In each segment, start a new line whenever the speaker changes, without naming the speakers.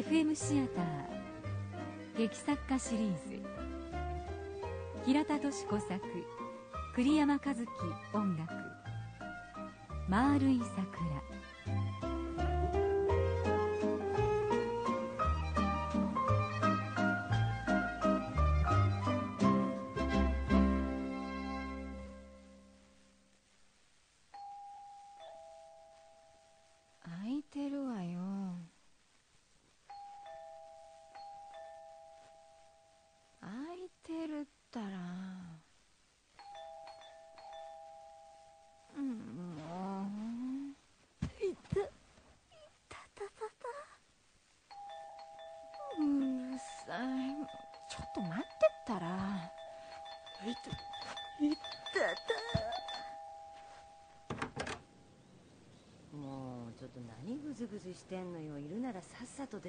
FM シアター劇作家シリーズ平田敏子作栗山和樹音楽「丸い桜」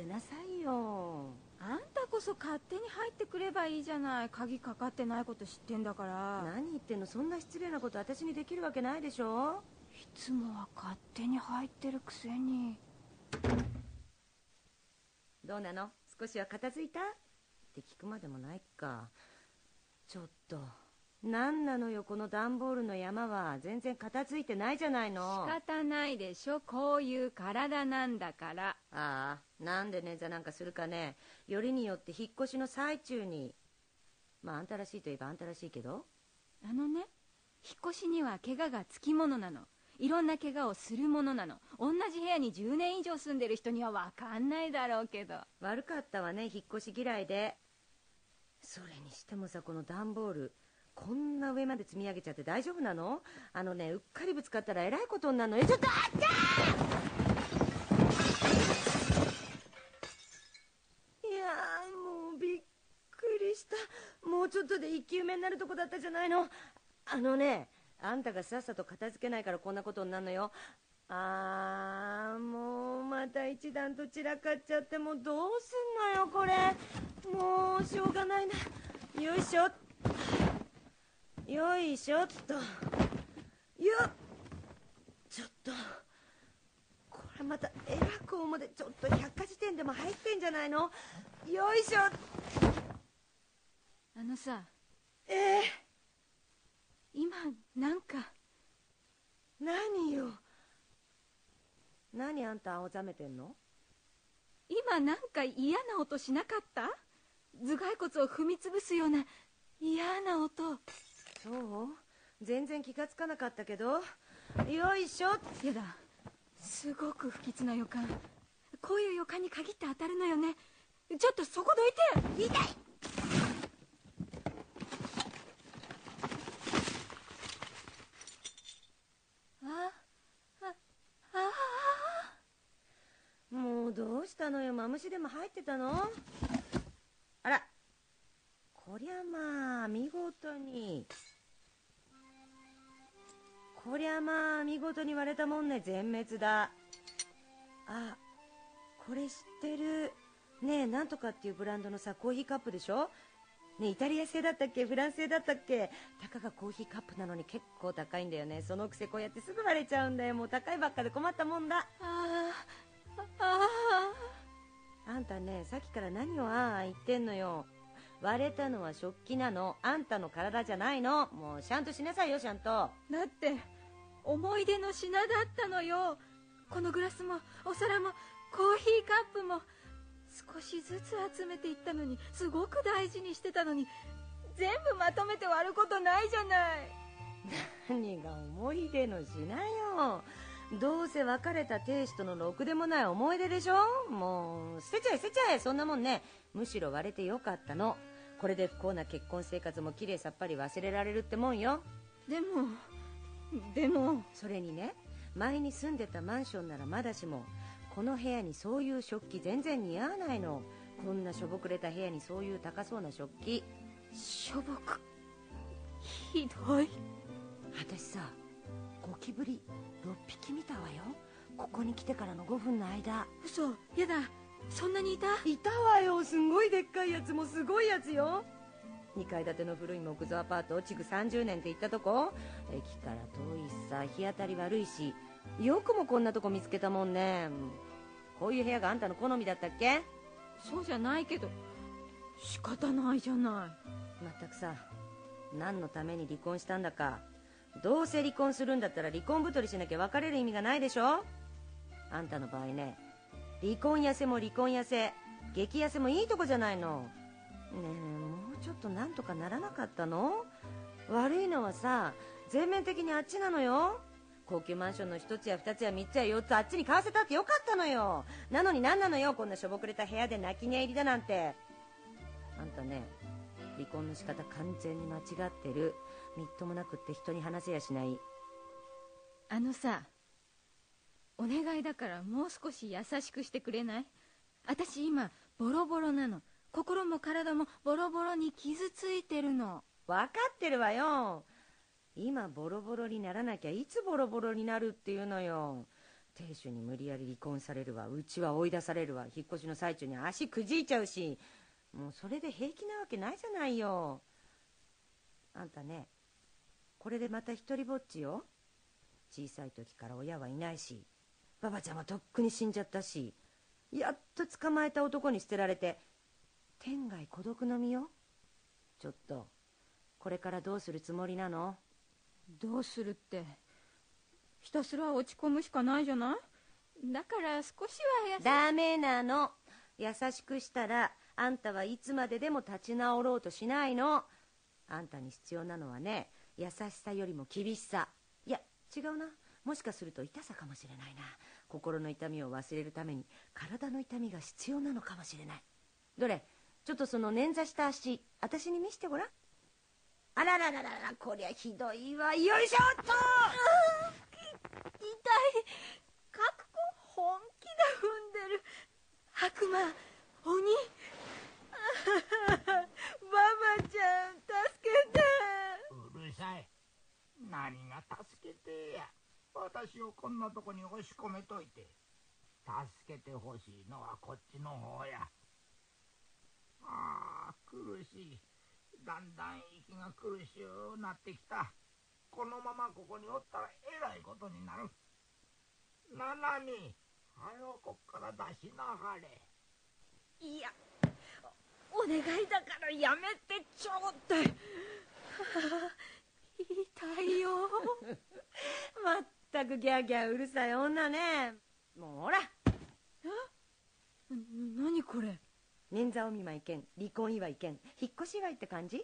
さっ
さと出なさいよ。
あんたこそ勝手に入ってくればいいじゃない。鍵かかってないこと知ってんだから。
何言ってんの？そんな失礼なこと私にできるわけないでしょ。
いつもは勝手に入ってるくせに。
どうなの？少しは片付いた？って聞くまでもないか。ちょっと。何なのよ？この段ボールの山は。全然片付いてないじゃないの。
仕方ないでしょ。こういう体なんだから。
ああなんで捻挫なんかするかね。よりによって引っ越しの最中にまああんたらしいといえばあんたらしいけど。
あのね引っ越しには怪我がつきものなの。いろんな怪我をするものなの。同じ部屋に10年以上住んでる人には分かんないだろうけど。
悪かったわね引っ越し嫌いで。それにしてもさこの段ボールこんな上まで積み上げちゃって大丈夫なの？あのねうっかりぶつかったらえらいことになるのえちょっとあっちゃいやーもうびっくりしたもうちょっとで一級目になるとこだったじゃないの。あのねあんたがさっさと片付けないからこんなことになるのよ。あーもうまた一段と散らかっちゃってもうどうすんのよこれ。もうしょうがないな。よいしょ。よいしょっと。よっ。ちょっと。これまたえらく重でちょっと百科事典でも入ってんじゃないの。よいしょ。
あのさ
ええ
今なんか。
何よ。何あんた青ざめてんの？
今なんか嫌な音しなかった？頭蓋骨を踏み潰すような嫌な音。
そう？全然気がつかなかったけど。よいしょ。
やだ。すごく不吉な予感。こういう予感に限って当たるのよね。ちょっとそこどいて。痛いああああ
もうどうしたのよ。マムシでも入ってたの？あら。こりゃまあ見事に。こりゃまあ見事に割れたもんね。全滅だ。あこれ知ってる。ねえなんとかっていうブランドのさコーヒーカップでしょ？ねイタリア製だったっけ？フランス製だったっけ？たかがコーヒーカップなのに結構高いんだよね。そのくせこうやってすぐ割れちゃうんだよ。もう高いばっかで困ったもんだ。
あああ
あんたねさっきから何をああ言ってんのよ。割れたのは食器なの。あんたの体じゃないの。もうちゃんとしなさいよちゃんと。
だって思い出の品だったのよ。このグラスもお皿もコーヒーカップも。少しずつ集めていったのにすごく大事にしてたのに全部まとめて割ることないじゃない。
何が思い出の品よどうせ別れた亭主とのろくでもない思い出でしょ？もう捨てちゃえ捨てちゃえそんなもんね。むしろ割れてよかったの。これで不幸な結婚生活もきれいさっぱり忘れられるってもんよ。
でもでも。
それにね前に住んでたマンションならまだしもこの部屋にそういう食器全然似合わないの。こんなしょぼくれた部屋にそういう高そうな食器。
しょぼく。ひどい。
私さゴキブリ6匹見たわよ。ここに来てからの5分の間。
嘘。やだ。そんなにいた？
いたわよ。すごいでっかいやつもすごいやつよ。2階建ての古い木造アパート築30年って言ったとこ。駅から遠いしさ日当たり悪いしよくもこんなとこ見つけたもんね。こういう部屋があんたの好みだったっけ？
そうじゃないけど仕方ないじゃない。
まったくさ何のために離婚したんだかどうせ離婚するんだったら離婚太りしなきゃ別れる意味がないでしょ？あんたの場合ね離婚痩せも離婚痩せ激痩せもいいとこじゃないの。ねえもうちょっとなんとかならなかったの？悪いのはさ全面的にあっちなのよ。高級マンションの1つや2つや3つや4つあっちに買わせたってよかったのよ。なのに何なのよこんなしょぼくれた部屋で泣き寝入りだなんて。あんたね離婚の仕方完全に間違ってる。みっともなくって人に話せやしない。
あのさお願いだからもう少し優しくしてくれない？私今ボロボロなの。心も体もボロボロに傷ついてるの。
分かってるわよ。今ボロボロにならなきゃいつボロボロになるっていうのよ。亭主に無理やり離婚されるわ。うちは追い出されるわ。引っ越しの最中に足くじいちゃうし。もうそれで平気なわけないじゃないよ。あんたねこれでまた一人ぼっちよ。小さい時から親はいないしばばちゃんはとっくに死んじゃったしやっと捕まえた男に捨てられて天涯孤独の身よ。ちょっとこれからどうするつもりなの？
どうするってひたすら落ち込むしかないじゃない？だから少しはや
ダメなの。優しくしたらあんたはいつまででも立ち直ろうとしないの。あんたに必要なのはね優しさよりも厳しさ。いや違うな。もしかすると痛さかもしれないな。心の痛みを忘れるために体の痛みが必要なのかもしれない。どれ？ちょっとその捻挫した足私に見せてごらん。あらららららこりゃひどいわ。よいしょっと！
痛い。覚悟本気で踏んでる。悪魔鬼。ばばちゃん助けて。
さい。何が助けてや。私をこんなとこに押し込めといて。助けてほしいのはこっちの方や。ああ苦しい。だんだん息が苦しゅうなってきた。このままここにおったらえらいことになる。ななみはよこっから出しなはれ。
いやお願いだからやめてちょうだいはあ痛いよ。
まったくギャーギャーうるさい女ね。もうほら。
何これ？
捻挫お見舞い兼離婚祝い兼引っ越し祝いって感じ？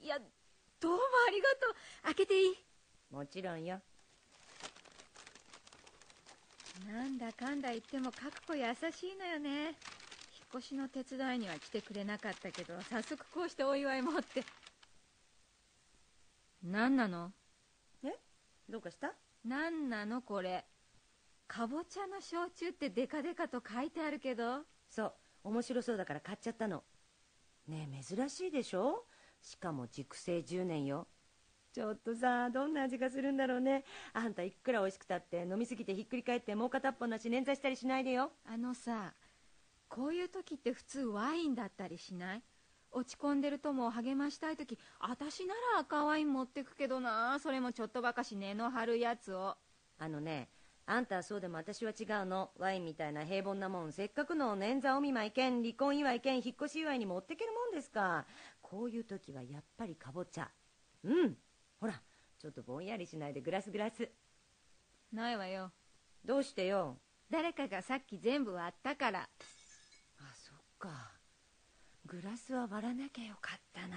いやどうもありがとう。開けていい？
もちろんよ。
なんだかんだ言っても覚悟優しいのよね。引っ越しの手伝いには来てくれなかったけど早速こうしてお祝い持って何なの？
え？どうかした？
何なのこれ？かぼちゃの焼酎ってデカデカと書いてあるけど。
そう面白そうだから買っちゃったの。ねえ珍しいでしょ？しかも熟成10年よ。ちょっとさどんな味がするんだろうね。あんたいくら美味しくたって飲みすぎてひっくり返ってもう片っぽなし捻挫したりしないでよ。
あのさこういう時って普通ワインだったりしない？落ち込んでる友を励ましたい時私なら赤ワイン持ってくけどな。それもちょっとばかし根の張るやつを。
あのねあんたはそうでも私は違うの。ワインみたいな平凡なもんせっかくの捻挫お見舞い兼離婚祝い兼引っ越し祝いに持ってけるもんですか。こういう時はやっぱりかぼちゃ。うん。ほらちょっとぼんやりしないでグラスグラス。
ないわよ。
どうしてよ。
誰かがさっき全部割ったから。
あそっかグラスは割らなきゃよかったな。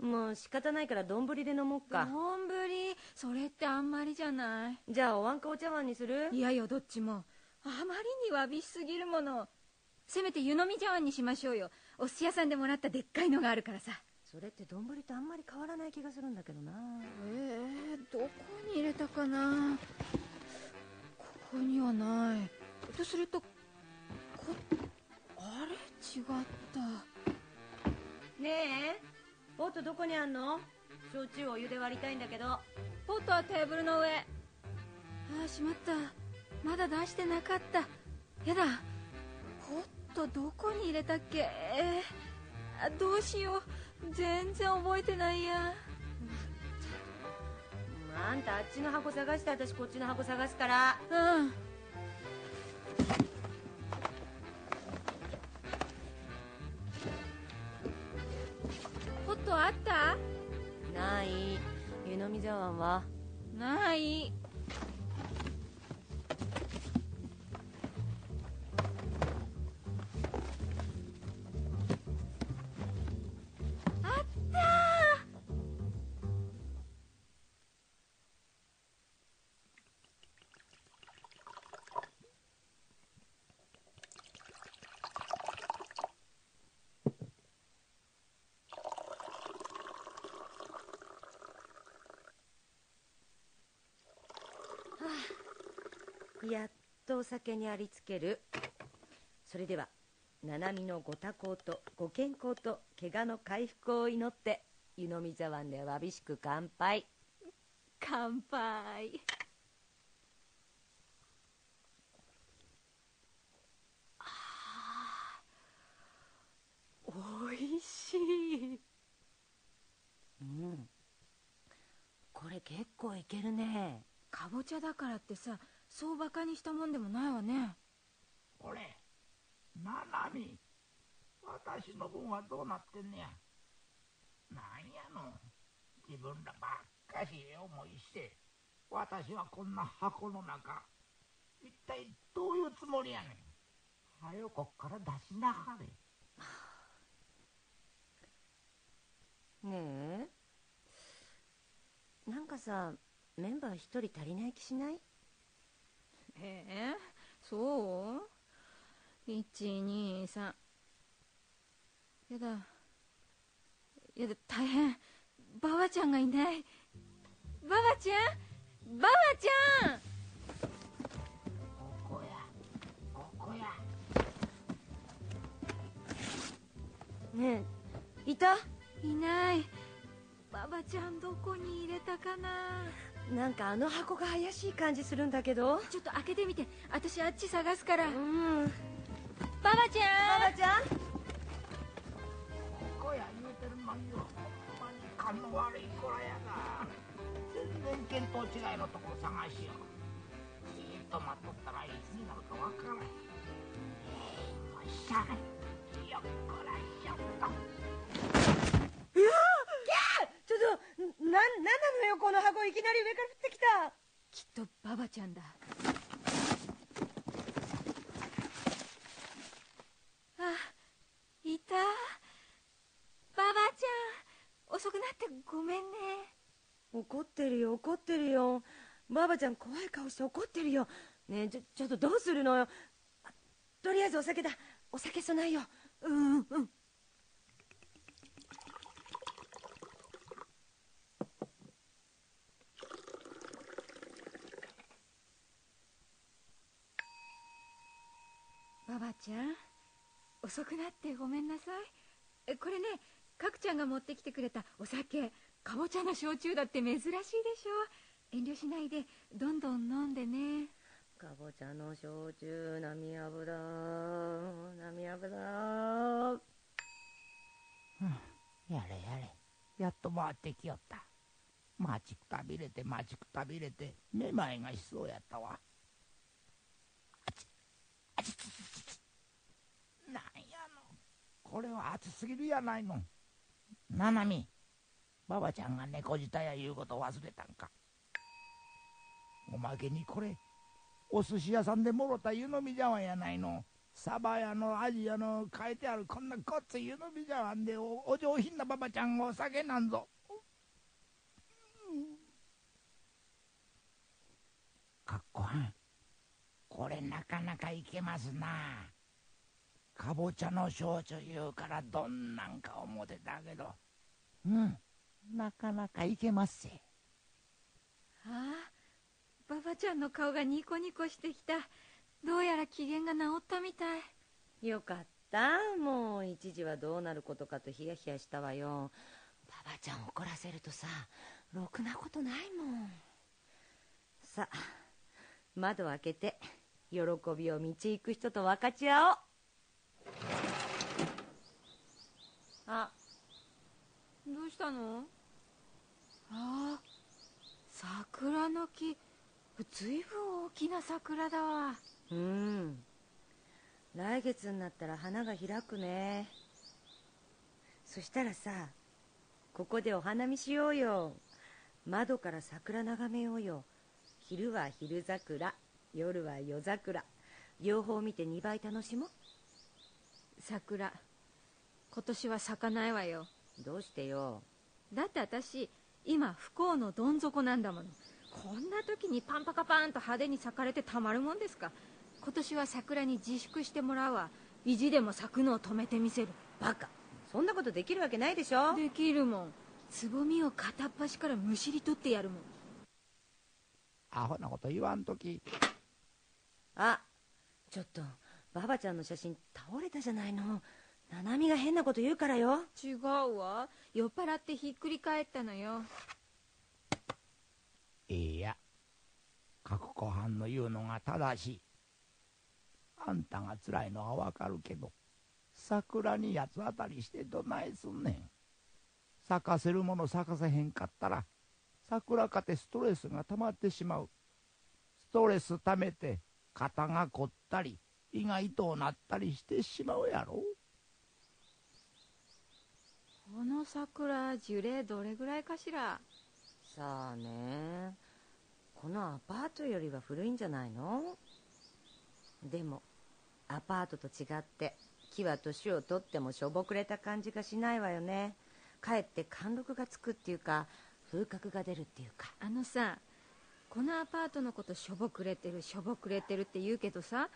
もう仕方ないから丼で飲もうか。
丼？それってあんまりじゃない。
じゃあお椀かお茶碗にする？
いやよどっちも。あまりにわびしすぎるもの。せめて湯飲み茶碗にしましょうよ。お寿司屋さんでもらったでっかいのがあるからさ。
それって丼とあんまり変わらない気がするんだけどな。
えー、どこに入れたかな？ここにはない。とするとこあれ？違った。
ねえポットどこにあんの？焼酎をお湯で割りたいんだけど。
ポットはテーブルの上。ああしまった。まだ出してなかった。やだ。ポットどこに入れたっけ？えー、あどうしよう。全然覚えてないや。
あんたあっちの箱探して私こっちの箱探すから。
うんない。
湯飲み茶碗は。
ない。
やっとお酒にありつける。それでは七海のご多幸とご健康と怪我の回復を祈って湯飲み茶碗でわびしく乾杯。
乾杯。おいしい。
うん。これ結構いけるね。
かぼちゃだからってさそうバカにしたもんでもないわね。
これななみ私の分はどうなってんねや。なんやの自分らばっかしええ思いして私はこんな箱の中一体どういうつもりやねん。はよこっから出しなはれ。
ねえ。なんかさメンバー一人足りない気しない？
ええそう。123やだ。やだ大変。ばばちゃんがいない。ばばちゃん？ばばちゃん！
ここや。ここや。
ねえいた？
いない。ばばちゃんどこに入れたかな？
なんかあの箱が怪しい感じするんだけど。
ちょっと開けてみて。私あっち探すから。
うん。
ばばちゃん。
ばばちゃん？
ここや言うてるのによほんまに勘の悪い子らやな全然見当違いのとこ探しよう。じーっと待っとったらいつになるかわからん。えー、もうしゃよっこらしょっと
ちょっとななんなのよこの箱いきなり上から降ってきた。
きっとばばちゃんだ。あいた。ばばちゃん遅くなってごめんね。
怒ってるよ怒ってるよ。ばあばちゃん怖い顔して怒ってるよ。ねえちょちょっとどうするのよ。あとりあえずお酒だ。お酒備えよう。うんうんうん
ばばちゃん遅くなってごめんなさい。えこれねかくちゃんが持ってきてくれたお酒かぼちゃの焼酎だって珍しいでしょ。遠慮しないでどんどん飲んでね。
かぼちゃの焼酎波油波油
やれやれ。やっと回ってきよった。待ちくたびれて待ちくたびれてめまいがしそうやったわあちあちつつつつなんやのこれは暑すぎるやないの。ななみばばちゃんが猫舌や言うこと忘れたんか。おまけにこれお寿司屋さんでもろた湯飲み茶碗やないの。サバやのアジやの書いてあるこんなごっつ湯飲み茶碗でおお上品なばばちゃんお酒なんぞ、かっこはん。これなかなかいけますな。かぼちゃの焼酎言うからどんなんか思ってたけど。うんなかなかいけますせ
ああばばちゃんの顔がニコニコしてきた。どうやら機嫌が治ったみたい。
よかった。もう一時はどうなることかとヒヤヒヤしたわよ。ばばちゃん怒らせるとさろくなことないもん。さあ窓開けて喜びを道行く人と分かち合おうあ
どうしたの？ああ桜の木。ずいぶん大きな桜だわ。
うん。来月になったら花が開くね。そしたらさここでお花見しようよ。窓から桜眺めようよ。昼は昼桜夜は夜桜。両方見て2倍楽しもう。
桜。今年は咲かないわよ。
どうしてよ？
だって私今不幸のどん底なんだもの。こんな時にパンパカパーンと派手に咲かれてたまるもんですか。今年は桜に自粛してもらうわ。意地でも咲くのを止めてみせる。
バカ。そんなことできるわけないでしょ。
できるもん。つぼみを片っ端からむしり取ってやるもん。
アホなこと言わんとき。
あちょっとババちゃんの写真倒れたじゃないのナナミが変なこと言うからよ
違うわ酔っ払ってひっくり返ったのよ
いや、各湖畔の言うのが正しい。あんたが辛いのはわかるけど、桜に八つ当たりしてどないすんねん。咲かせるもの咲かせへんかったら、桜かてストレスが溜まってしまう。ストレス溜めて、肩が凝ったり、胃が痛うなったりしてしまうやろ。
この桜樹齢どれぐらいかしら？
さあね。このアパートよりは古いんじゃないの？でもアパートと違って木は年を取ってもしょぼくれた感じがしないわよね。かえって貫禄がつくっていうか風格が出るっていうか。
あのさこのアパートのことしょぼくれてるしょぼくれてるって言うけどさ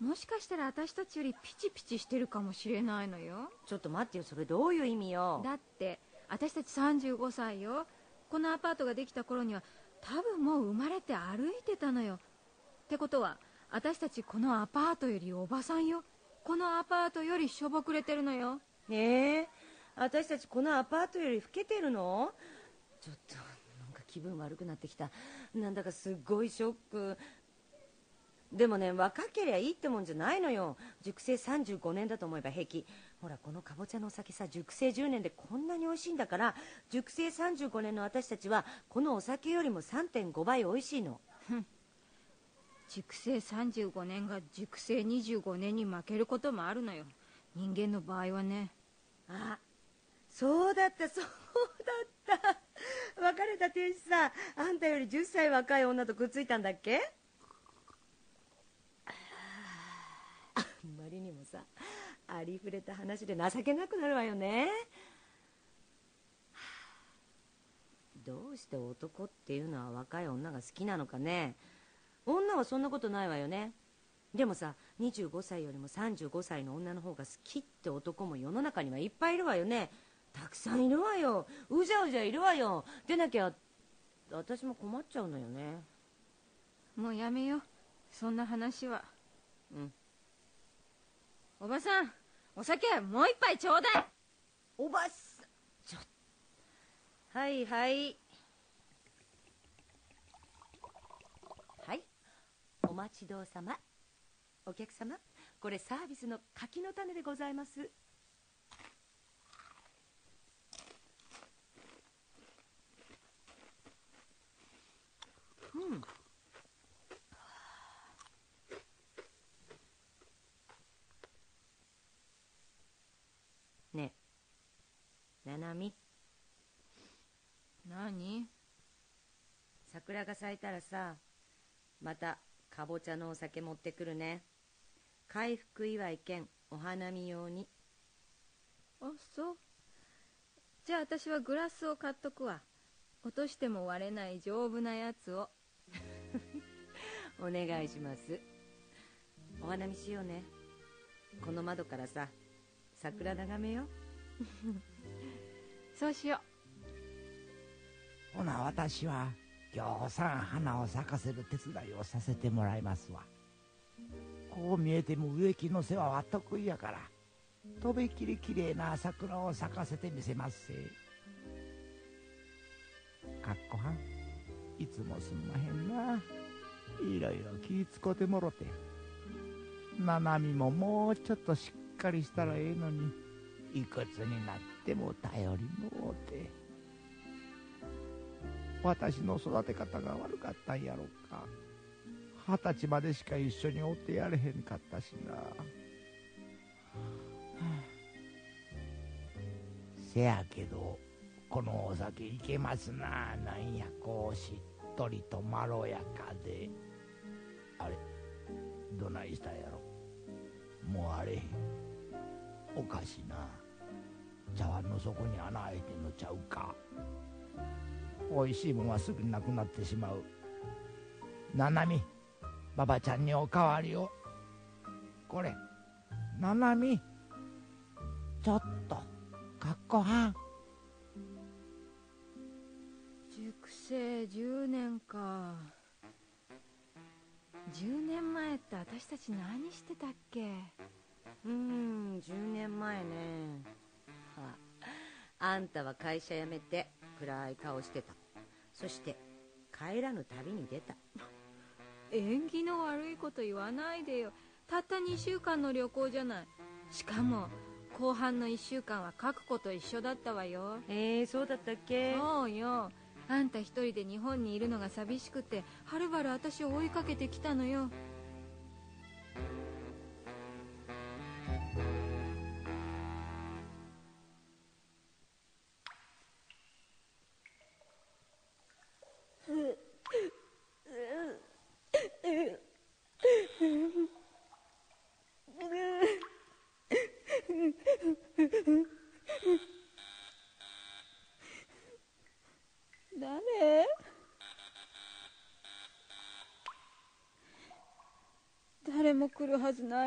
もしかしたら私たちよりピチピチしてるかもしれないのよ。
ちょっと待ってよそれどういう意味よ？
だって私たち35歳よ。このアパートができた頃には多分もう生まれて歩いてたのよ。ってことは私たちこのアパートよりおばさんよ。このアパートよりしょぼくれてるのよ。
ええ。私たちこのアパートより老けてるの？ちょっとなんか気分悪くなってきた。なんだかすっごいショックでもね若けりゃいいってもんじゃないのよ。熟成35年だと思えば平気。ほらこのかぼちゃのお酒さ熟成10年でこんなに美味しいんだから熟成35年の私たちはこのお酒よりも3.5倍美味しいの。
熟成35年が熟成25年に負けることもあるのよ。人間の場合はね。
あそうだったそうだった。別れた天使さんあんたより10歳若い女とくっついたんだっけ？あんまりにもさありふれた話で情けなくなるわよね。どうして男っていうのは若い女が好きなのかね。女はそんなことないわよね。でもさ25歳よりも35歳の女の方が好きって男も世の中にはいっぱいいるわよね。たくさんいるわよ。うじゃうじゃいるわよ。でなきゃ私も困っちゃうのよね。
もうやめよう。そんな話は。
うん
おばさんお酒もう一杯ちょうだい。
おばさんちょはいはい。はい。お待ちどうさま。お客様これサービスの柿の種でございますうんねえななみ
何
桜が咲いたらさまたかぼちゃのお酒持ってくるね。回復祝い兼お花見用に。
あそう。じゃあ私はグラスを買っとくわ。落としても割れない丈夫なやつを。
お願いします。お花見しようね。この窓からさ桜眺めよう。
そうしよ
ほな私はぎょうさん花を咲かせる手伝いをさせてもらいますわ。こう見えても植木の世話は得意やからとびきりきれいな桜を咲かせてみせますせ。かっこはんいつもすんまへんな。いろいろ気ぃ使うてもろて。ななみももうちょっとしっかりしたらええのにいくつになっても頼りもうて。私の育て方が悪かったんやろか。二十歳までしか一緒におってやれへんかったしな、はあせやけどこのお酒いけますな。なんやこうしっとりとまろやかで。あれどないしたんやろ。もうあれへん。おかしな。茶碗の底に穴開いてんのちゃうか。おいしいもんはすぐなくなってしまう。ななみばばちゃんにおかわりを。これななみちょっとかっこはん。
熟成10年か。10年前って私たち何してたっけ？
うーん10年前ね。ああんたは会社辞めて暗い顔してた。そして帰らぬ旅に出た。
縁起の悪いこと言わないでよ。たった2週間の旅行じゃない。しかも後半の1週間は書くこと一緒だったわよ。
えー、そうだったっけ？
そうよ。あんた一人で日本にいるのが寂しくてはるばる私を追いかけてきたのよ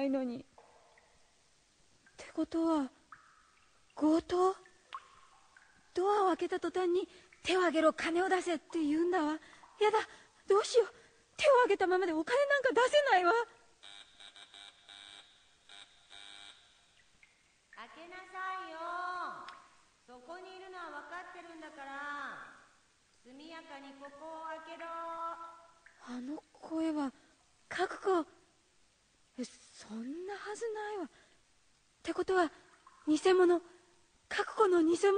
ないのに。ってことは強盗？ドアを開けた途端に手を挙げろ金を出せって言うんだわ。やだどうしよう。手を挙げたままでお金なんか出せないわ。
開けなさいよ。そこにいるのは分かってるんだから。速やかにここを開けろ。
あの声は覚悟。えそんなはずないわ。ってことは偽物？覚悟の偽物？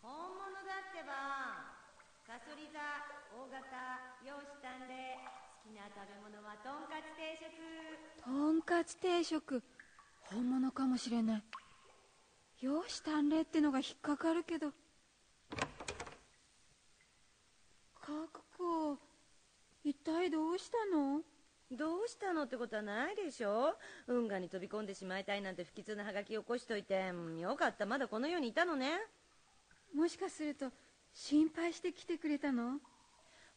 本物だってば。サソリ座大型容姿端麗好きな食べ物はとんかつ定食。
とんかつ定食？本物かもしれない。容姿端麗ってのが引っかかるけど。覚悟一体どうしたの？
どうしたのってことはないでしょ。運河に飛び込んでしまいたいなんて不吉なハガキ起こしといて。うんよかった。まだこの世にいたのね。
もしかすると心配して来てくれたの？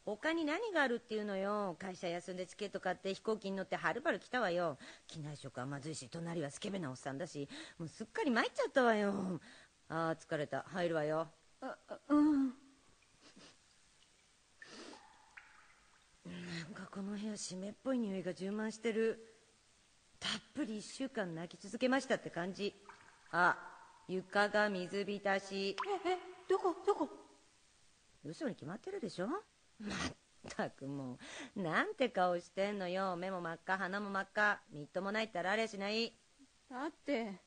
他に何があるっていうのよ。会社休んでチケット買って飛行機に乗ってはるばる来たわよ。機内食はまずいし隣はスケベなおっさんだし。もうすっかり参っちゃったわよ。あー疲れた。入るわよ。
ああうん
なんかこの部屋湿っぽい匂いが充満してる。たっぷり1週間泣き続けましたって感じ。あ床が水浸し。
ええどこどこ？
嘘に決まってるでしょ？まったくもう。なんて顔してんのよ。目も真っ赤鼻も真っ赤。みっともないったらあれしない。
だって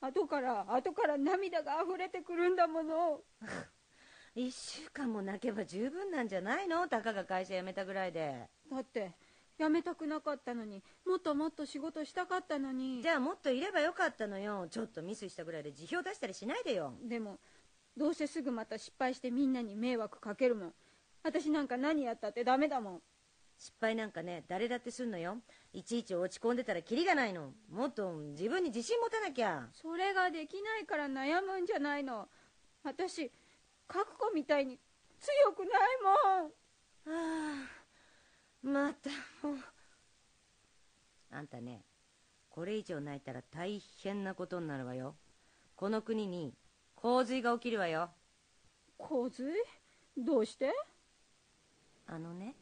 後から後から涙が溢れてくるんだもの
1週間も泣けば十分なんじゃないの？たかが会社辞めたぐらいで。
だって辞めたくなかったのにもっともっと仕事したかったのに。
じゃあもっといればよかったのよ。ちょっとミスしたぐらいで辞表出したりしないでよ。
でもどうせすぐまた失敗してみんなに迷惑かけるもん。私なんか何やったってダメだもん。
失敗なんかね誰だってすんのよ。いちいち落ち込んでたらキリがないの。もっと自分に自信持たなきゃ。
それができないから悩むんじゃないの。私覚悟みたいに強くないもん。
はあまたもう。あんたねこれ以上泣いたら大変なことになるわよ。この国に洪水が起きるわよ。
洪水？どうして？
あのね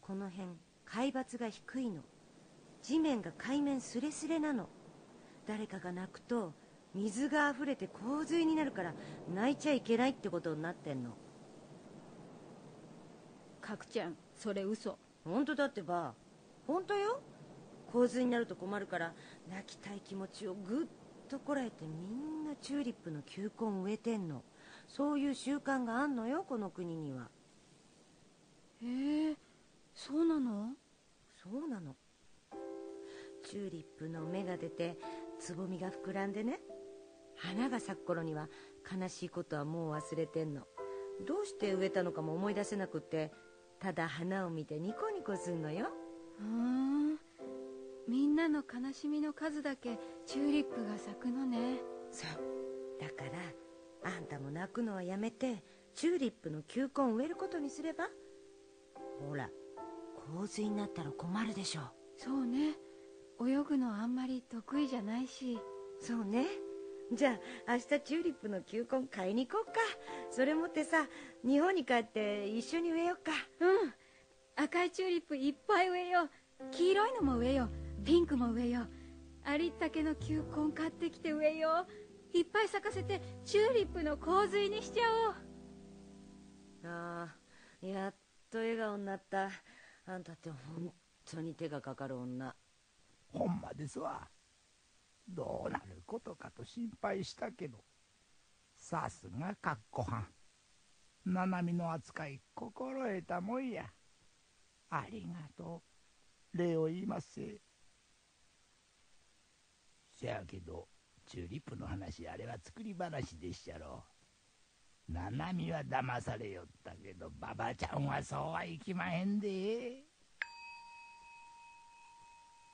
この辺海抜が低いの。地面が海面すれすれなの。誰かが泣くと水が溢れて洪水になるから泣いちゃいけないってことになってんの。
角ちゃんそれ嘘。
本当だってば。本当よ。洪水になると困るから泣きたい気持ちをぐっとこらえてみんなチューリップの球根植えてんの。そういう習慣があんのよこの国には。
へえ。そうなの？
そうなの。チューリップの芽が出てつぼみが膨らんでね花が咲く頃には悲しいことはもう忘れてんの。どうして植えたのかも思い出せなくってただ花を見てニコニコすんのよ。
ふーん。みんなの悲しみの数だけチューリップが咲くのね。
そう。だからあんたも泣くのはやめてチューリップの球根植えることにすればほら洪水になったら困るでしょ。
そうね。泳ぐのあんまり得意じゃないし。
そうねじゃあ明日チューリップの球根買いに行こうか。それ持ってさ日本に帰って一緒に植えようか。
うん。赤いチューリップいっぱい植えよう。黄色いのも植えよう。ピンクも植えよう。ありったけの球根買ってきて植えよう。いっぱい咲かせてチューリップの洪水にしちゃおう。
ああやっと笑顔になった。あんたって本当に手がかかる女。
ほんまですわどうなることかと心配したけどさすがかっこはん。七海の扱い心得たもんや。ありがとう礼を言います。せせやけどチューリップの話あれは作り話でっしゃろ。七海は騙されよったけど馬場ちゃんはそうはいきまへんで。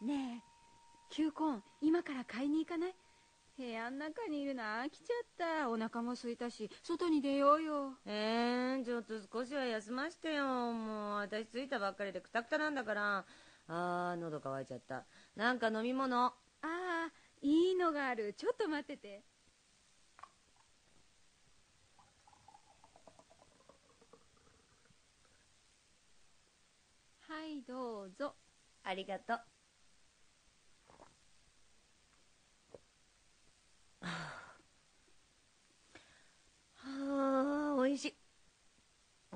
ねえ球根今から買いに行かない？部屋の中にいるの飽きちゃった。お腹も空いたし外に出ようよ。
えー、ちょっと少しは休ましてよ。もう私着いたばっかりでクタクタなんだから。あー喉乾いちゃった。なんか飲み物？
ああいいのがある。ちょっと待ってて。はいどうぞ。
ありがとうはあおいしい。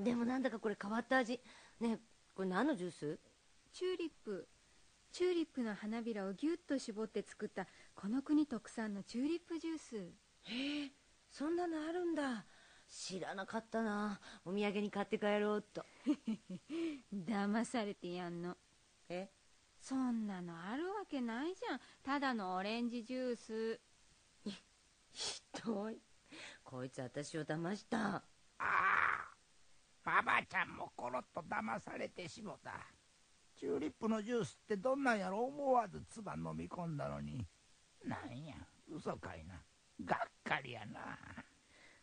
でもなんだかこれ変わった味。ねえこれ何のジュース？
チューリップ。チューリップの花びらをぎゅっと絞って作ったこの国特産のチューリップジュース。
へえそんなのあるんだ。知らなかったな。お土産に買って帰ろうっと。
騙されてやんの。
え？
そんなのあるわけないじゃん。ただのオレンジジュース
ひどい。こいつ私を騙した。
ああババちゃんもコロッと騙されてしもた。チューリップのジュースってどんなんやろ思わず唾飲み込んだのに。なんや嘘かいな。がっかりやな。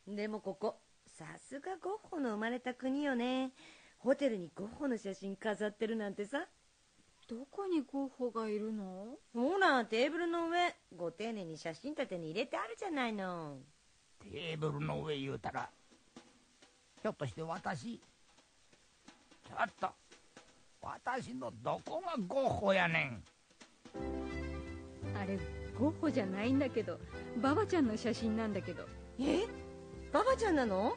でもここさすがゴッホの生まれた国よね。ホテルにゴッホの写真飾ってるなんてさ
どこにゴッホがいるの？
ほらテーブルの上ご丁寧に写真立てに入れてあるじゃないの。
テーブルの上言うたらひょっとして私ちょっと私のどこがゴッホやねん。
あれゴッホじゃないんだけどババちゃんの写真なんだけど。
え？ババちゃんなの？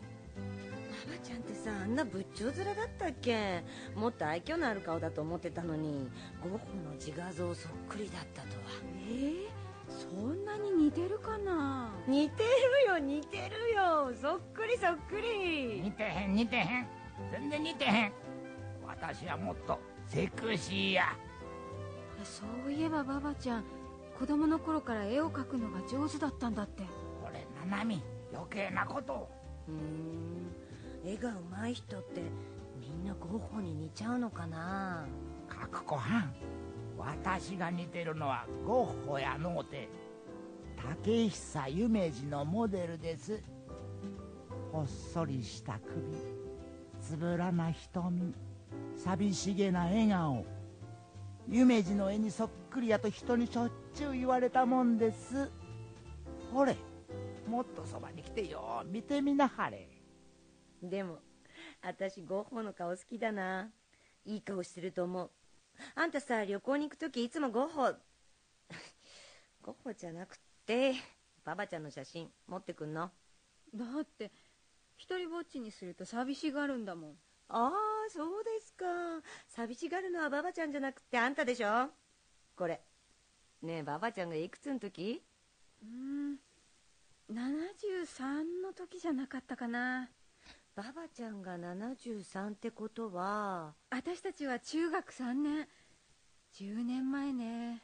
ババちゃんってさあんな仏頂面だったっけ？もっと愛嬌のある顔だと思ってたのにゴッホの自画像そっくりだったとは。
えー、そんなに似てるかな？
似てるよ似てるよ。そっくりそっくり。
似てへん似てへん。全然似てへん。私はもっとセクシーや。
そういえばババちゃん子供の頃から絵を描くのが上手だったんだって。
これななみ余計なことを。
うーん絵が上手い人ってみんなゴッホに似ちゃうのかな？
角子はん。私が似てるのはゴッホやのうて竹久夢二のモデルです。ほっそりした首つぶらな瞳寂しげな笑顔。夢二の絵にそっくりやと人にしょっちゅう言われたもんです。ほれもっとそばに来てよ見てみなはれ。
でも私ゴッホの顔好きだな。いい顔してると思う。あんたさ旅行に行く時いつもゴッホ。ゴッホじゃなくてババちゃんの写真持ってくんの？
だって一人ぼっちにすると寂しがるんだもん。
ああそうですか。寂しがるのはババちゃんじゃなくてあんたでしょ？これ。ねえババちゃんがいくつの時？
うーん73の時じゃなかったかな
ババちゃんが73ってことは
私たちは中学3年。10年前ね。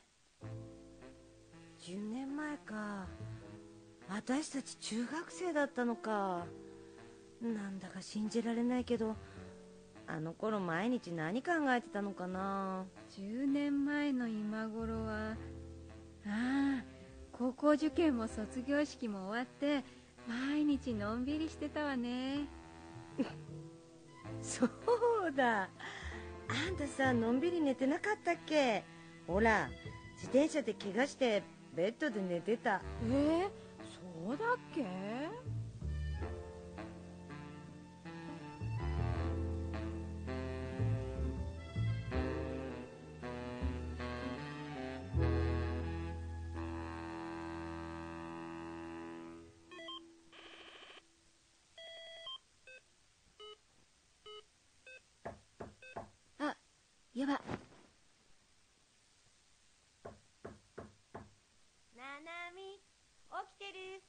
10年前か。私たち中学生だったのか。なんだか信じられないけどあの頃毎日何考えてたのかな。
10年前の今頃はああ高校受験も卒業式も終わって毎日のんびりしてたわね
そうだ。あんたさのんびり寝てなかったっけ？ほら自転車で怪我してベッドで寝てた。
えー、そうだっけ？やば
ななみ起きてる？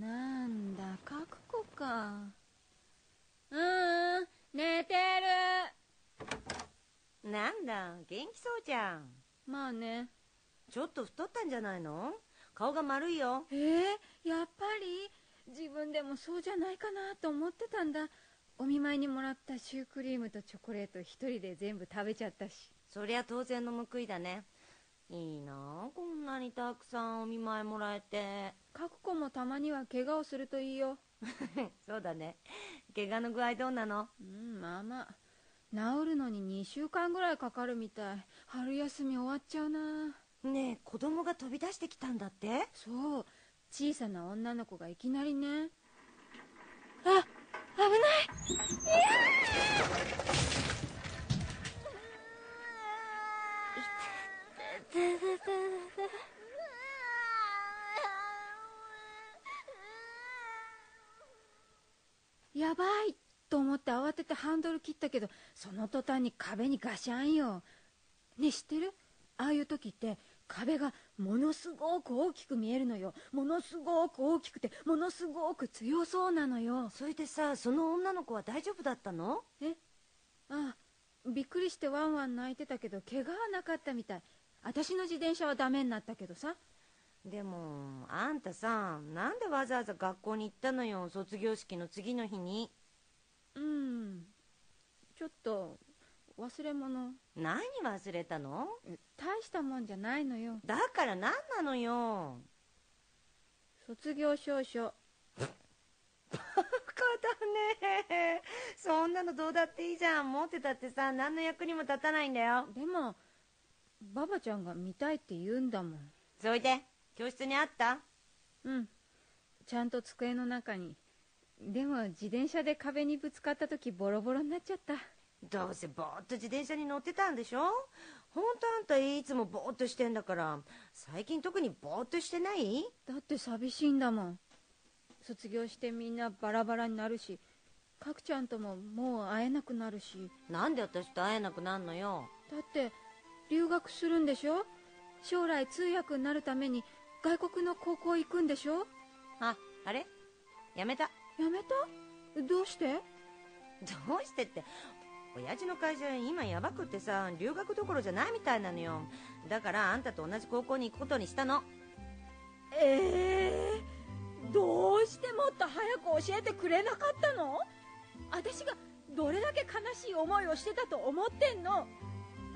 なんだ覚悟か。うーん寝てる。
なんだ元気そうじゃん。
まあね。
ちょっと太ったんじゃないの？顔が丸いよ。
えー、やっぱり自分でもそうじゃないかなと思ってたんだお見舞いにもらったシュークリームとチョコレート一人で全部食べちゃったし。
そりゃ当然の報いだね。いいなあこんなにたくさんお見舞いもらえて。
覚悟もたまには怪我をするといいよ。
そうだね。怪我の具合どうなの？
うんまあまあ。治るのに2週間ぐらいかかるみたい。春休み終わっちゃうな。
ねえ子供が飛び出してきたんだって？
そう。小さな女の子がいきなりね。あ危ない。やばいと思って慌ててハンドル切ったけどその途端に壁にガシャンよ。ねえ知ってる？ああいう時って壁がものすごく大きく見えるのよ。ものすごく大きくてものすごく強そうなのよ。
それでさその女の子は大丈夫だったの？
え？ああびっくりしてワンワン泣いてたけど怪我はなかったみたい。私の自転車はダメになったけどさ。
でもあんたさなんでわざわざ学校に行ったのよ卒業式の次の日に？
うん。ちょっと忘れ物。
何忘れたの？
大したもんじゃないのよ。
だから何なのよ。
卒業証書。
バカだね。そんなのどうだっていいじゃん。持ってたってさ何の役にも立たないんだよ。
でもババちゃんが見たいって言うんだもん。
それで教室にあった？
うん。ちゃんと机の中に。でも自転車で壁にぶつかった時ボロボロになっちゃった
どうせぼーっと自転車に乗ってたんでしょ？ほんとあんたいつもぼーっとしてんだから。最近特にぼーっとしてない？
だって寂しいんだもん。卒業してみんなバラバラになるし角ちゃんとももう会えなくなるし。
なんで私と会えなくなんのよ？
だって留学するんでしょ？将来通訳になるために外国の高校行くんでしょ？
ああれ？やめた？
やめた？どうして？
どうしてって親父の会社今やばくってさ留学どころじゃないみたいなのよ。だからあんたと同じ高校に行くことにしたの。
ええどうしてもっと早く教えてくれなかったの？私がどれだけ悲しい思いをしてたと思ってんの？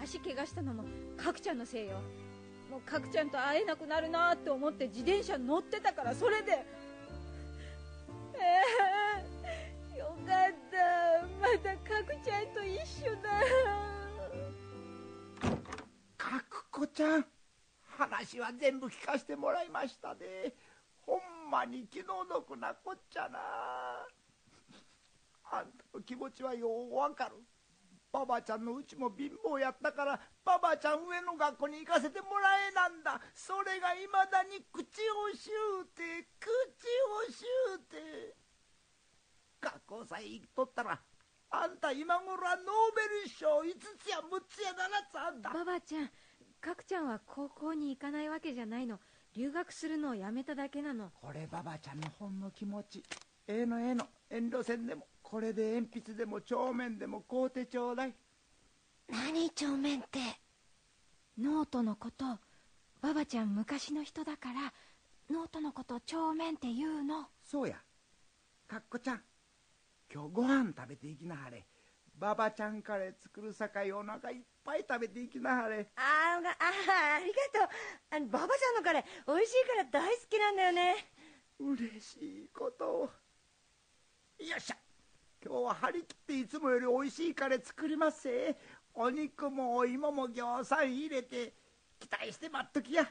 足怪我したのも角ちゃんのせいよ。もう角ちゃんと会えなくなるなって思って自転車乗ってたからそれでちゃんと一緒だ。
かくこちゃん話は全部聞かせてもらいましたでほんまに気の毒なこっちゃな。あんたの気持ちはようわかる。ババちゃんのうちも貧乏やったからババちゃん上の学校に行かせてもらえなんだ。それがいまだに口をしゅうて口をしゅうて。学校さえ行っとったらあんた今頃はノーベル賞5つや6つや7つあんだ。
ババちゃん角ちゃんは高校に行かないわけじゃないの。留学するのをやめただけなの。
これババちゃんのほんの気持ち。ええのええの遠慮せんでもこれで鉛筆でも帳面でも買うてちょうだい。
何帳面って？
ノートのことババちゃん昔の人だからノートのこと帳面って言うの。
そうや。かっこちゃん今日ご飯食べていきなはれ。ババちゃんカレー作るさかいお腹いっぱい食べていきなはれ。
あーがあーありがとう。あのババちゃんのカレー美味しいから大好きなんだよね。
嬉しいこと。をよっしゃ。今日は張り切っていつもより美味しいカレー作りますせお肉もお芋もぎょうさん入れて期待して待っときや。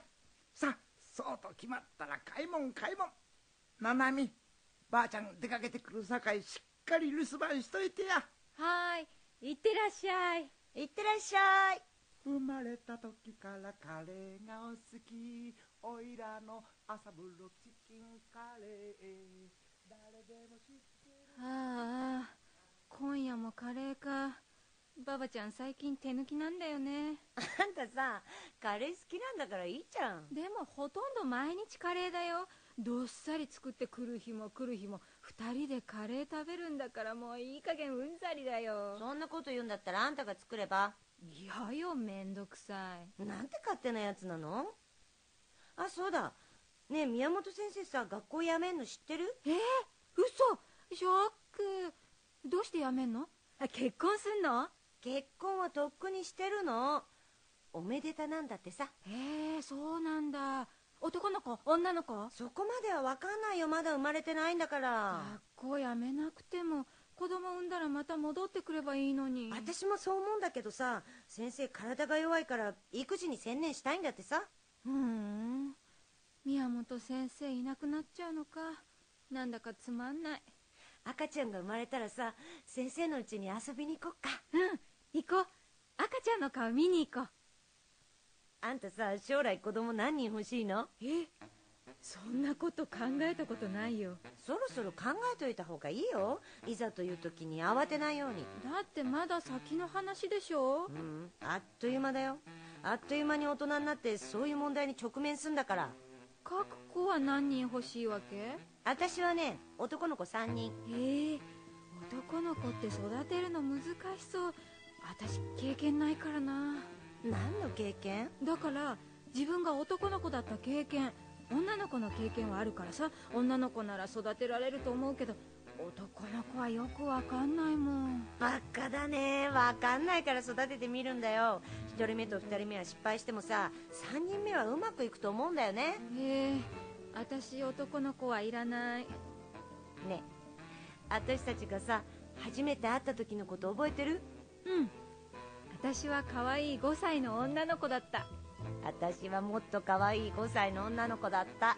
さあそうと決まったら買い物買い物。ななみばあちゃん出かけてくるさかいしっかり留守番しといてや。
はーい。いってらっしゃい。
いってらっしゃい。
生まれた時からカレーがお好き。おいらの朝風呂チキンカレー。誰でも知ってる。
ああ今夜もカレーか。ババちゃん最近手抜きなんだよね。
あんたさカレー好きなんだからいいじゃん。
でもほとんど毎日カレーだよ。どっさり作って来る日も来る日も二人でカレー食べるんだからもういい加減うんざりだよ。
そんなこと言うんだったらあんたが作れば。
いやよめんどくさい。
なんて勝手なやつなの？あそうだ。ねえ宮本先生さ学校辞めんの知ってる？
えー、嘘。ショック。どうしてやめんの？あ結婚すんの？
結婚はとっくにしてるの。おめでたなんだってさ。
へえそうなんだ男の子女の子？
そこまでは分かんないよ。まだ生まれてないんだから。
学校やめなくても子供産んだらまた戻ってくればいいのに。
私もそう思うんだけどさ先生体が弱いから育児に専念したいんだってさ。
ふん。宮本先生いなくなっちゃうのか。なんだかつまんない。
赤ちゃんが生まれたらさ先生のうちに遊びに行こっか。
うん行こう。赤ちゃんの顔見に行こう
あんたさ将来子供何人欲しいの？
えそんなこと考えたことないよ。
そろそろ考えといた方がいいよ。いざという時に慌てないように。
だってまだ先の話でしょ。
うんあっという間だよ。あっという間に大人になってそういう問題に直面すんだから。
各子は何人欲しいわけ？
私はね男の子3人。
ええ男の子って育てるの難しそう。私経験ないからな
何の経験？
だから自分が男の子だった経験女の子の経験はあるからさ女の子なら育てられると思うけど男の子はよくわかんないもん。
バカだね。わかんないから育ててみるんだよ。1人目と2人目は失敗してもさ3人目はうまくいくと思うんだよね。
ええ私男の子はいらない。
ね私たちがさ初めて会った時のこと覚えてる？
うん私は可愛い5歳の女の子だった。
私はもっと可愛い5歳の女の子だった。
あ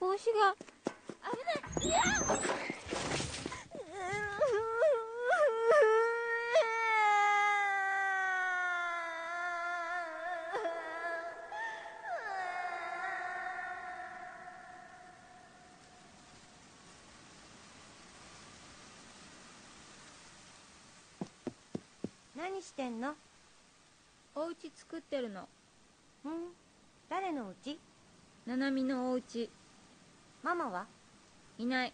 帽子が。危ないいや
何してんの？
お家作ってるの。
うん。誰のうち
ななみのお家
ママは？い
ない。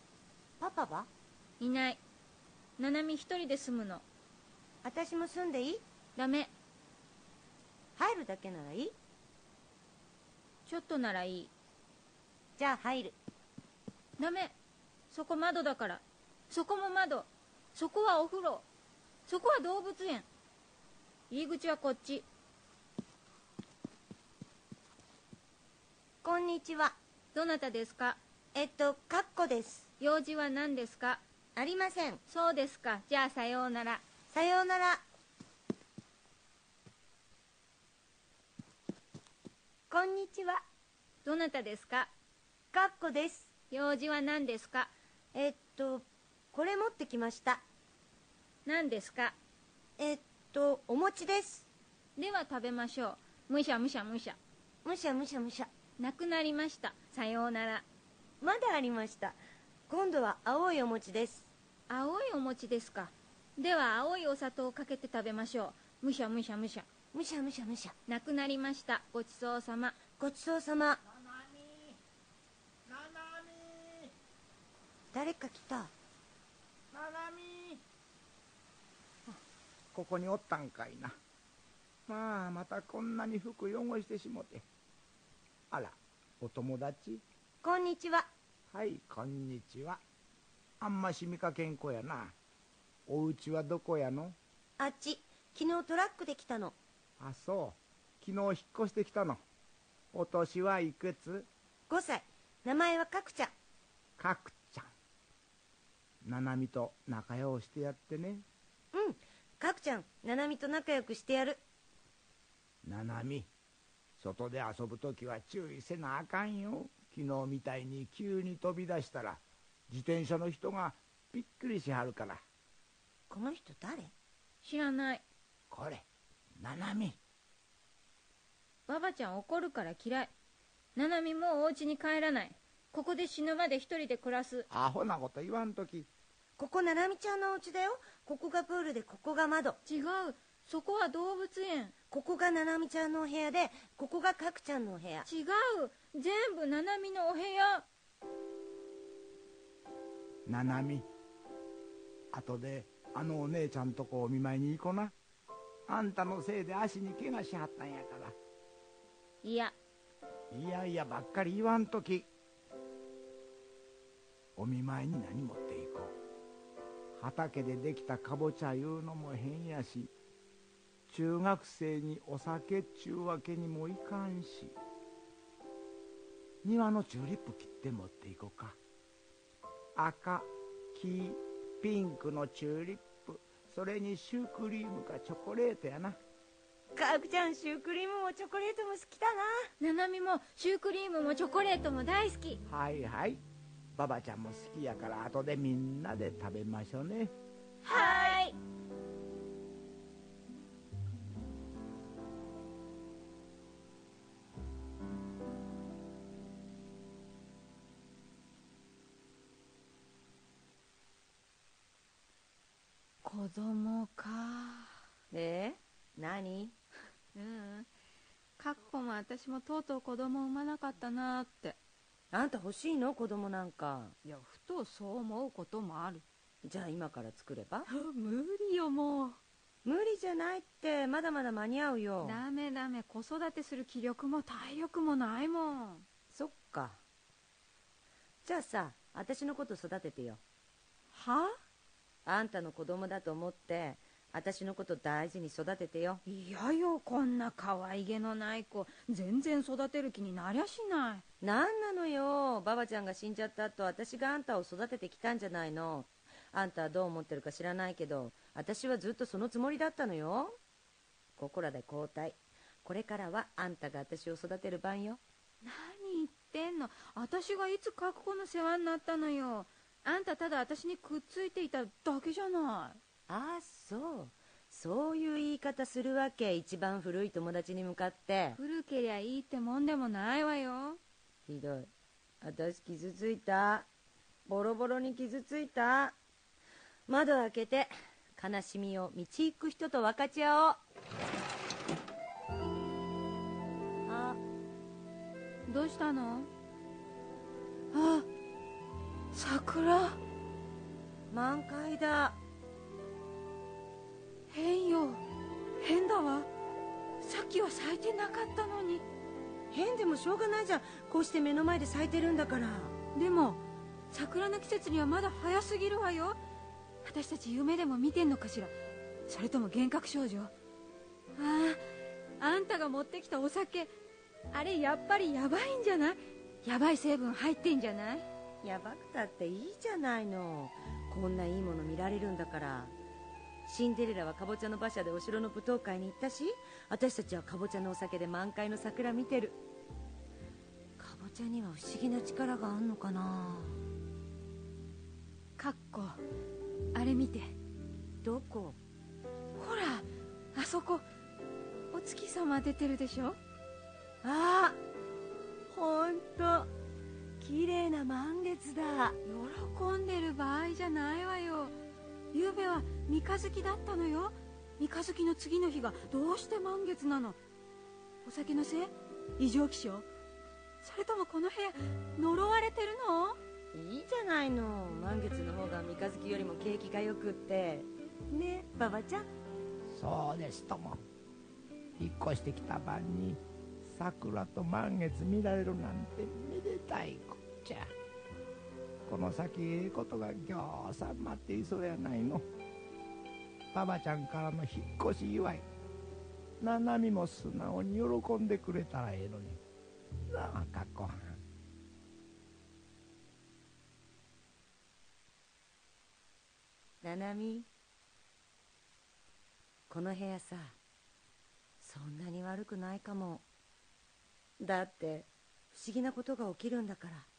パパは？い
ない。ななみ一人で住むの。
私も住んでいい？
ダメ。
入るだけならいい？
ちょっとならいい。
じゃあ入る。
ダメ。そこ窓だから。そこも窓。そこはお風呂。そこは動物園入り口はこっち。
こんにちは。
どなたですか？
えっとカッコです。
用事は何ですか？
ありません。
そうですか。じゃあさようなら。
さようなら。こんにちは。
どなたですか？
カッコです。
用事は何ですか？
えっとこれ持ってきました。
何ですか？
えっとお餅です。
では食べましょう。むしゃむしゃむしゃ。
むしゃむしゃむしゃ。
なくなりました。さようなら。
まだありました。今度は青いお餅です。
青いお餅ですか。では青いお砂糖をかけて食べましょう。むしゃむしゃむしゃ。
むしゃむしゃむしゃ。
なくなりました。ごちそうさま。
ごちそうさま。
ななみ。ななみ。
誰か来た。
ななみここにおったんかいな。まあまたこんなに服汚してしもて。あらお友達？
こんにちは。
はいこんにちは。あんまし見かけん子やな。お家はどこやの？
あっち昨日トラックで来たの。
あそう。昨日引っ越してきたの。お年はいくつ
？5歳。名前はかくちゃん
かくちゃんななみと仲良うしてやってね。
うんかくちゃんななみと仲良くしてやる。
ななみ外で遊ぶ時は注意せなあかんよ。昨日みたいに急に飛び出したら自転車の人がびっくりしはるから。
この人誰？
知らない。
これななみ。
ババちゃん怒るから嫌い。ななみもうお家に帰らない。ここで死ぬまで一人で暮らす。
アホなこと言わんとき
ここななみちゃんのお家だよ。ここがプールでここが窓。
違う。そこは動物園。
ここがななみちゃんのお部屋でここがかくちゃんのお部屋。
違う。全部ななみのお部屋。
ななみ後であのお姉ちゃんとこお見舞いに行こな。あんたのせいで足に怪我しはったんやから。
いや。
いやいやばっかり言わんとき。お見舞いに何持って畑でできたかぼちゃいうのも変やし中学生にお酒っちゅうわけにもいかんし庭のチューリップ切って持っていこうか。赤黄ピンクのチューリップそれにシュークリームかチョコレートやな。
かくちゃんシュークリームもチョコレートも好きだな。
ななみもシュークリームもチョコレートも大好き。
はいはいババちゃんも好きやから後でみんなで食べましょうね。
はーい。子供か。
え？何？
うん。かっこも私もとうとう子供産まなかったなって
あんた欲しいの？子供なんか。
いやふとそう思うこともある。
じゃあ今から作れば？
無理よもう。
無理じゃないって。まだまだ間に合うよ。
ダメダメ。子育てする気力も体力もないもん。
そっか。じゃあさ私のこと育ててよ。
は？
あんたの子供だと思って私のこと大事に育ててよ。
いやよこんな可愛げのない子。全然育てる気になりゃしない。
なんなのよ。ババちゃんが死んじゃった後私があんたを育ててきたんじゃないの。あんたはどう思ってるか知らないけど私はずっとそのつもりだったのよ。ここらで交代。これからはあんたが私を育てる番よ。
何言ってんの。私がいつ覚悟の世話になったのよ。あんたただ私にくっついていただけじゃない
ああそう。そういう言い方するわけ。一番古い友達に向かって。
古けりゃいいってもんでもないわよ。
ひどい。私傷ついた。ボロボロに傷ついた。窓開けて悲しみを道行く人と分かち合おう。あ。
どうしたの？あ桜。
満開だ
変よ。変だわ。さっきは咲いてなかったのに。
変でもしょうがないじゃん。こうして目の前で咲いてるんだから。
でも桜の季節にはまだ早すぎるわよ。私たち夢でも見てんのかしら。それとも幻覚少女。あああんたが持ってきたお酒。あれやっぱりやばいんじゃない？やばい成分入ってんじゃない？
やばくたっていいじゃないの。こんないいもの見られるんだからシンデレラはかぼちゃの馬車でお城の舞踏会に行ったし私たちはかぼちゃのお酒で満開の桜見てる。かぼちゃには不思議な力があんのかな？
かっこあれ見て。
どこ？
ほらあそこ。お月様出てるでしょ？
あほんと。綺麗な満月だ。
喜んでる場合じゃないわよ昨べは三日月だったのよ。三日月の次の日がどうして満月なの？お酒のせ？い異常気象？それともこの部屋呪われてるの？
いいじゃないの。満月の方が三日月よりも景気がよくって。ね馬場ちゃん。
そうですとも。引っ越してきた晩に桜と満月見られるなんてめでたいこっちゃこの先ええことがぎょうさん待っていそうやないの。パパちゃんからの引っ越し祝い。ななみも素直に喜んでくれたらええのに。なあかっこはん。
ななみこの部屋さそんなに悪くないかも。だって不思議なことが起きるんだから。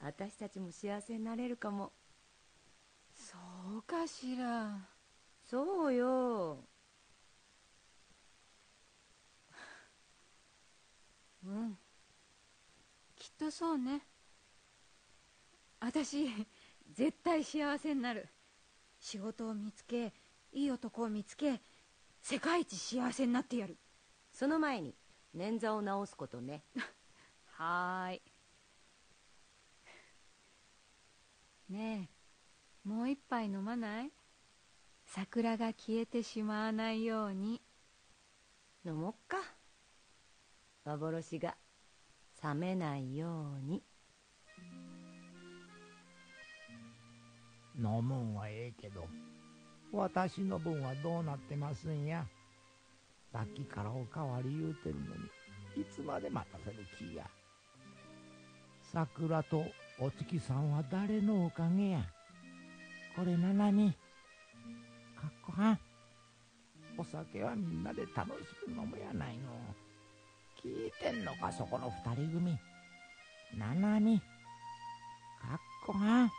私たちも幸せになれるかも。
そうかしら。
そうよ。
うん。きっとそうね。私絶対幸せになる。仕事を見つけいい男を見つけ世界一幸せになってやる。
その前に捻挫を治すことね。
はーいねえ。もう一杯飲まない？桜が消えてしまわないように。
飲もっか。幻が冷めないように。
飲むんはええけど私の分はどうなってますんや。さっきからおかわり言うてるのにいつまで待たせる気や。桜とお月さんは誰のおかげや？これななみ。かっこはん。お酒はみんなで楽しく飲むやないの。聞いてんのかそこの二人組。ななみ。かっこはん。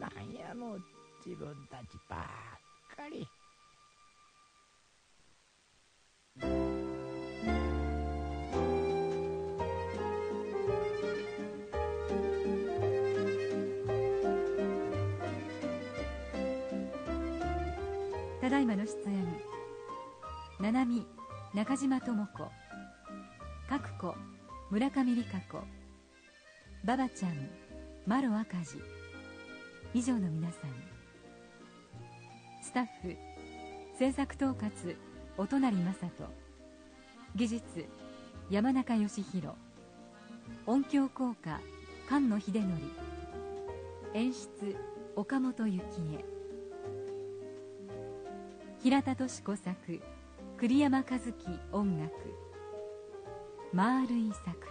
なんやの自分たちばっかり。
ただいまの出演。七海中島智子。角子村上理香子。馬場ちゃんマロ赤字。以上の皆さん。スタッフ制作統括お隣正人。技術山中義弘音響効果菅野秀則。演出岡本幸恵。平田敏子作栗山和樹音楽「丸い桜」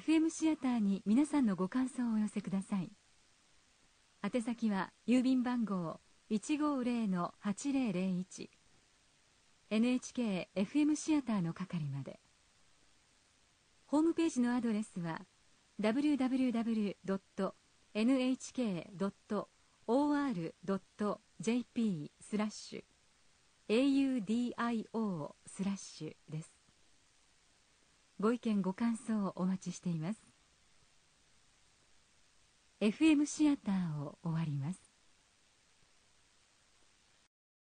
FM シアターに皆さんのご感想をお寄せください。宛先は郵便番号150-8001 NHK-FM シアターの係まで。ホームページのアドレスは www.nhk.or.jp スラッシュ audio スラッシュです。ご意見ご感想をお待ちしています。FM シアターを終わります。